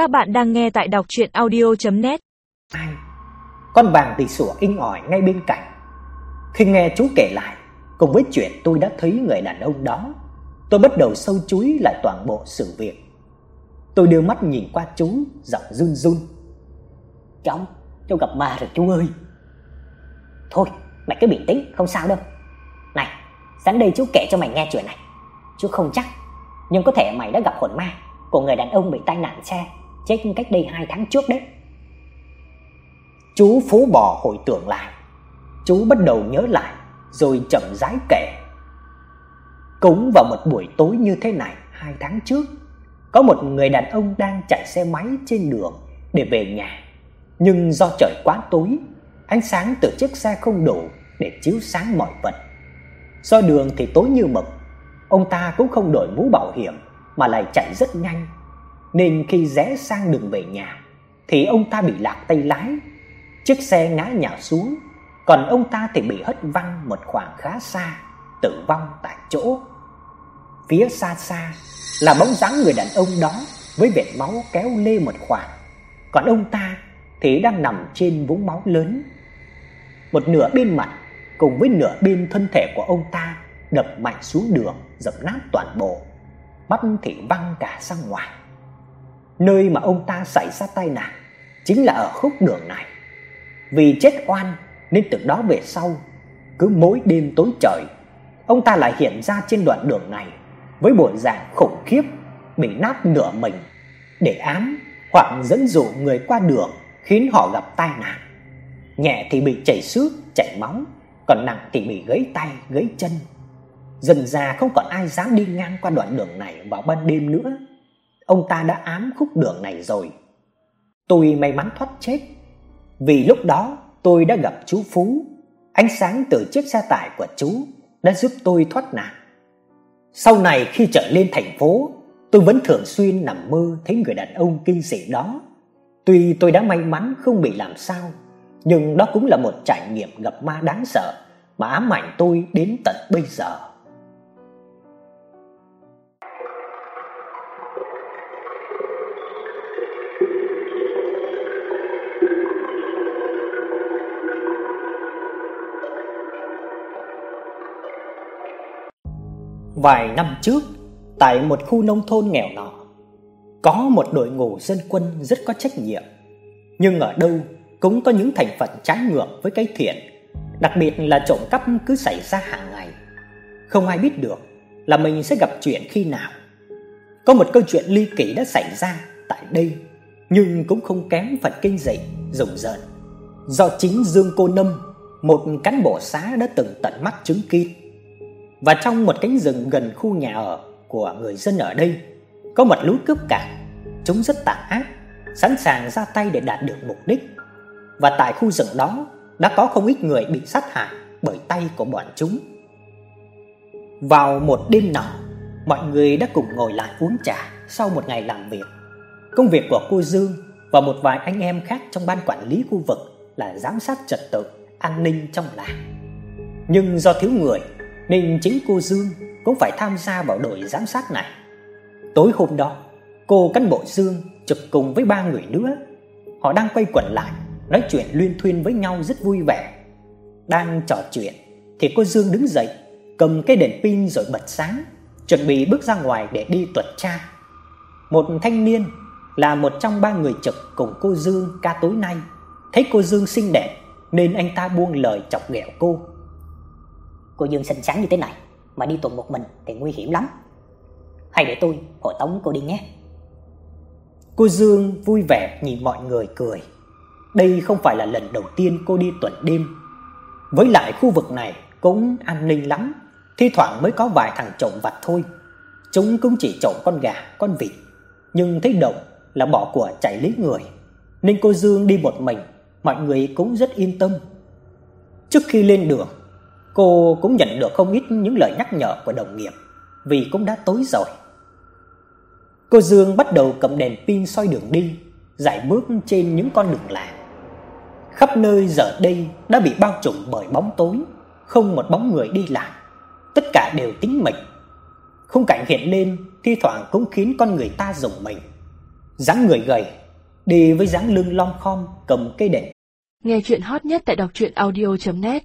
Các bạn đang nghe tại đọc audio net Con vàng thì sủa inh ỏi ngay bên cạnh. Khi nghe chú kể lại, cùng với chuyện tôi đã thấy người đàn ông đó, tôi bắt đầu sâu chúi lại toàn bộ sự việc. Tôi đưa mắt nhìn qua chú, giọng run run. Cháu, cháu gặp ma rồi chú ơi. Thôi, mày cứ bình tĩnh, không sao đâu. Này, sẵn đây chú kể cho mày nghe chuyện này. Chú không chắc, nhưng có thể mày đã gặp hồn ma của người đàn ông bị tai nạn xe chết cách đây 2 tháng trước đấy. Chú Phú Bò hồi tưởng lại. Chú bắt đầu nhớ lại rồi chậm rãi kể. Cũng vào một buổi tối như thế này hai tháng trước, có một người đàn ông đang chạy xe máy trên đường để về nhà. Nhưng do trời quá tối, ánh sáng từ chiếc xe không đủ để chiếu sáng mọi vật. Do đường thì tối như mực, ông ta cũng không đội mũ bảo hiểm mà lại chạy rất nhanh. Nên khi rẽ sang đường về nhà thì ông ta bị lạc tay lái, chiếc xe ngã nhào xuống, còn ông ta thì bị hất văng một khoảng khá xa, tử vong tại chỗ. Phía xa xa là bóng dáng người đàn ông đó với vệt máu kéo lê một khoảng, còn ông ta thì đang nằm trên vũng máu lớn. Một nửa bên mặt cùng với nửa bên thân thể của ông ta đập mạnh xuống đường, dập nát toàn bộ. Mắt thì văng cả sang ngoài. Nơi mà ông ta xảy ra tai nạn chính là ở khúc đường này. Vì chết oan nên từ đó về sau, cứ mỗi đêm tối trời, ông ta lại hiện ra trên đoạn đường này với bộ dạng khủng khiếp, bị nát nửa mình để ám hoặc dẫn dụ người qua đường khiến họ gặp tai nạn. Nhẹ thì bị chảy xước, chảy máu, còn nặng thì bị gãy tay, gãy chân. Dần già không còn ai dám đi ngang qua đoạn đường này vào ban đêm nữa. Ông ta đã ám khúc đường này rồi. Tôi may mắn thoát chết. Vì lúc đó tôi đã gặp chú Phú. Ánh sáng từ chiếc xe tải của chú đã giúp tôi thoát nạn. Sau này khi trở lên thành phố, tôi vẫn thường xuyên nằm mơ thấy người đàn ông kinh dị đó. Tuy tôi đã may mắn không bị làm sao, nhưng đó cũng là một trải nghiệm gặp ma đáng sợ mà ám ảnh tôi đến tận bây giờ. Vài năm trước, tại một khu nông thôn nghèo nọ, có một đội ngũ dân quân rất có trách nhiệm, nhưng ở đâu cũng có những thành phần trái ngược với cái thiện, đặc biệt là trộm cắp cứ xảy ra hàng ngày. Không ai biết được là mình sẽ gặp chuyện khi nào. Có một câu chuyện ly kỳ đã xảy ra tại đây, nhưng cũng không kém phần kinh dị, rùng rợn. Do chính Dương Cô Nâm, một cán bộ xã đã từng tận mắt chứng kiến. Và trong một cánh rừng gần khu nhà ở của người dân ở đây, có một lũ cướp cả. Chúng rất tàn ác, sẵn sàng ra tay để đạt được mục đích. Và tại khu rừng đó đã có không ít người bị sát hại bởi tay của bọn chúng. Vào một đêm nọ, mọi người đã cùng ngồi lại uống trà sau một ngày làm việc. Công việc của cô Dương và một vài anh em khác trong ban quản lý khu vực là giám sát trật tự, an ninh trong làng. Nhưng do thiếu người nên chính cô Dương cũng phải tham gia vào đội giám sát này. Tối hôm đó, cô cán bộ Dương trực cùng với ba người nữa. Họ đang quay quần lại, nói chuyện luyên thuyên với nhau rất vui vẻ. Đang trò chuyện thì cô Dương đứng dậy, cầm cái đèn pin rồi bật sáng, chuẩn bị bước ra ngoài để đi tuần tra. Một thanh niên là một trong ba người trực cùng cô Dương ca tối nay, thấy cô Dương xinh đẹp nên anh ta buông lời chọc ghẹo cô. Cô Dương xinh xắn như thế này mà đi tuần một mình thì nguy hiểm lắm. Hay để tôi hộ tống cô đi nhé. Cô Dương vui vẻ nhìn mọi người cười. Đây không phải là lần đầu tiên cô đi tuần đêm. Với lại khu vực này cũng an ninh lắm, thi thoảng mới có vài thằng trộm vặt thôi. Chúng cũng chỉ trộm con gà, con vịt, nhưng thấy động là bỏ của chạy lấy người. Nên cô Dương đi một mình, mọi người cũng rất yên tâm. Trước khi lên đường, cô cũng nhận được không ít những lời nhắc nhở của đồng nghiệp vì cũng đã tối rồi. Cô Dương bắt đầu cầm đèn pin soi đường đi, dải bước trên những con đường làng. Khắp nơi giờ đây đã bị bao trùm bởi bóng tối, không một bóng người đi lại, tất cả đều tĩnh mịch. Khung cảnh hiện lên thi thoảng cũng khiến con người ta rùng mình. dáng người gầy, đi với dáng lưng lom khom cầm cây đèn. Nghe chuyện hot nhất tại đọc truyện audio net